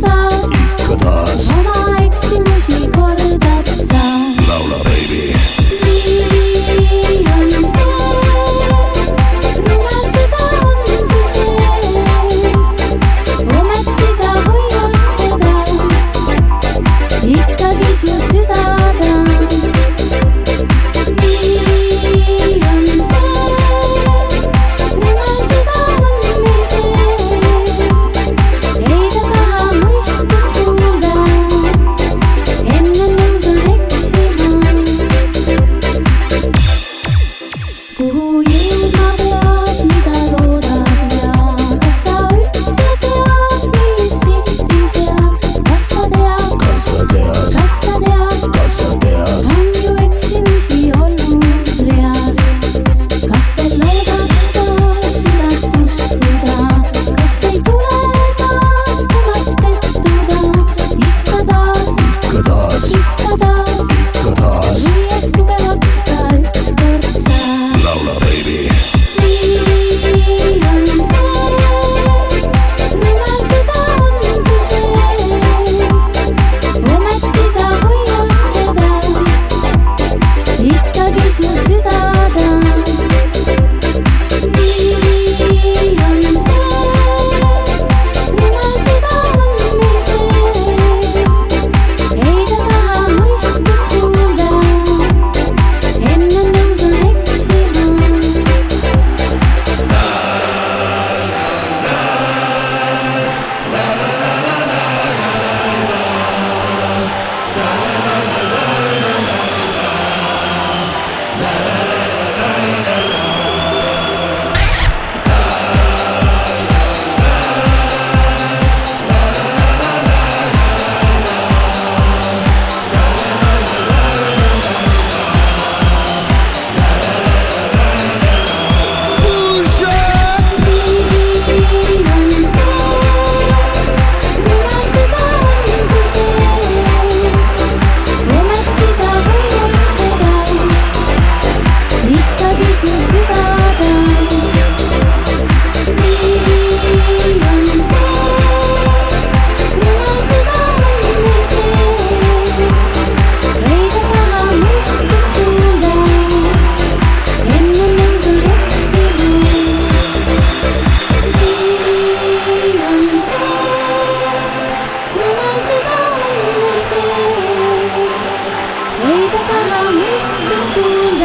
Tchau. Oh yeah. but I miss the school.